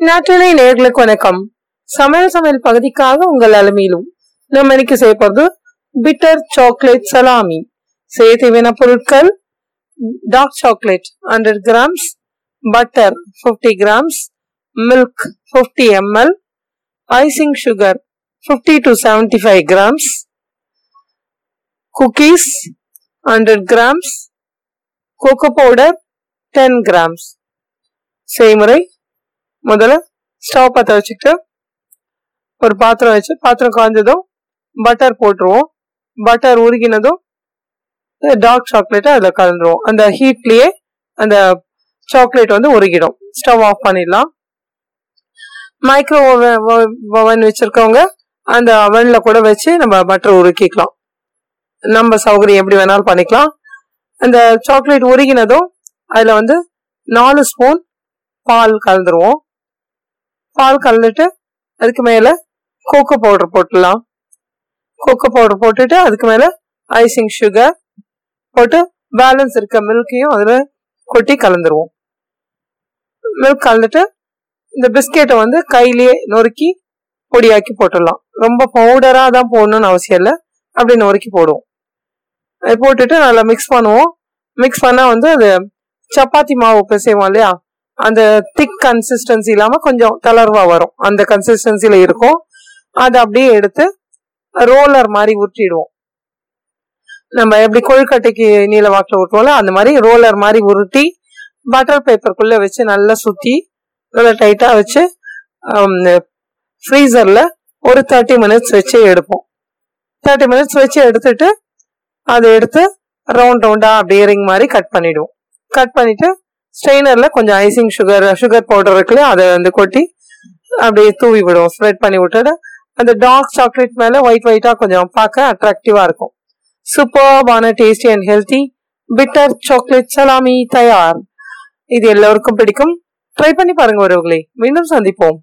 நாட்டுணை நேர்களுக்கு வணக்கம். சமையல் சமையல் பகுதிக்காக உங்கள் அலுமையிலும் நம்ம இன்னைக்கு செய்ய பிட்டர் சாக்லேட் சலாமி செய்ய தேவையான பொருட்கள் dark chocolate hundred grams butter fifty grams milk fifty ML icing sugar fifty to seventy five grams cookies hundred grams cocoa powder ten grams செய்முறை முதல்ல ஸ்டவ் பற்ற வச்சுக்கிட்டு ஒரு பாத்திரம் வச்சு பாத்திரம் காய்ஞ்சதும் பட்டர் போட்டுருவோம். பட்டர் உருகினதும் டார்க் சாக்லேட்டை அதில் கலந்துருவோம். அந்த ஹீட்லேயே அந்த சாக்லேட் வந்து உருகிடும். ஸ்டவ் ஆஃப் பண்ணிடலாம். மைக்ரோ ஓவன் வச்சுருக்கவங்க அந்த அவன்ல கூட வச்சு நம்ம பட்டர் உருக்கிக்கலாம். நம்ம சௌகரியம் எப்படி வேணாலும் பண்ணிக்கலாம். அந்த சாக்லேட் உருகினதும் அதில் வந்து நாலு ஸ்பூன் பால் கலந்துருவோம். பால் கலந்துட்டு அதுக்கு மேலே கோகோ பவுடர் போட்டுடலாம் கோகோ பவுடர் போட்டுட்டு அதுக்கு மேலே ஐசிங் சுகர் போட்டு பேலன்ஸ் இருக்க மில்கையும் அதில் கொட்டி கலந்துருவோம். மில்க் கலந்துட்டு இந்த பிஸ்கெட்டை வந்து கையிலேயே நொறுக்கி பொடியாக்கி போட்டுடலாம். ரொம்ப பவுடராக தான் போடணும்னு அவசியம் இல்லை. அப்படி நொறுக்கி போடுவோம். அது போட்டுட்டு நல்லா மிக்ஸ் பண்ணுவோம். மிக்ஸ் பண்ணால் வந்து அது சப்பாத்தி மாவு பிசைவோம் இல்லையா? அந்த திக் கன்சிஸ்டன்சி இல்லாமல் கொஞ்சம் தளர்வாக வரும். அந்த கன்சிஸ்டன்சியில் இருக்கும். அதை அப்படியே எடுத்து ரோலர் மாதிரி உருட்டிடுவோம். நம்ம எப்படி கொழுக்கட்டைக்கு நீல வாக்கில் ஊட்டுவோம்ல அந்த மாதிரி ரோலர் மாதிரி உருட்டி பட்டர் பேப்பருக்குள்ளே வச்சு நல்லா சுற்றி நல்லா டைட்டாக வச்சு ஃப்ரீசரில் ஒரு தேர்ட்டி மினிட்ஸ் வச்சு எடுப்போம். தேர்ட்டி மினிட்ஸ் வச்சு எடுத்துட்டு அதை எடுத்து ரவுண்ட் ரவுண்டாக அப்படியே ரிங் மாதிரி கட் பண்ணிவிடுவோம் கட் பண்ணிவிட்டு ஸ்ட்ரெயினரில் கொஞ்சம் ஐசிங் சுகர் சுகர் பவுடர் இருக்குல்லையா அதை வந்து கொட்டி அப்படியே தூவி விடுவோம் ஸ்ப்ரெட் பண்ணி விட்டுட்டு அந்த டார்க் சாக்லேட் மேலே ஒயிட் ஒயிட்டாக கொஞ்சம் பார்க்க அட்ராக்டிவாக இருக்கும். சூப்பர்பான tasty and healthy bitter chocolate salami தயார் இது எல்லோருக்கும் பிடிக்கும். ட்ரை பண்ணி பாருங்க ஒருவர்களே மீண்டும் சந்திப்போம்.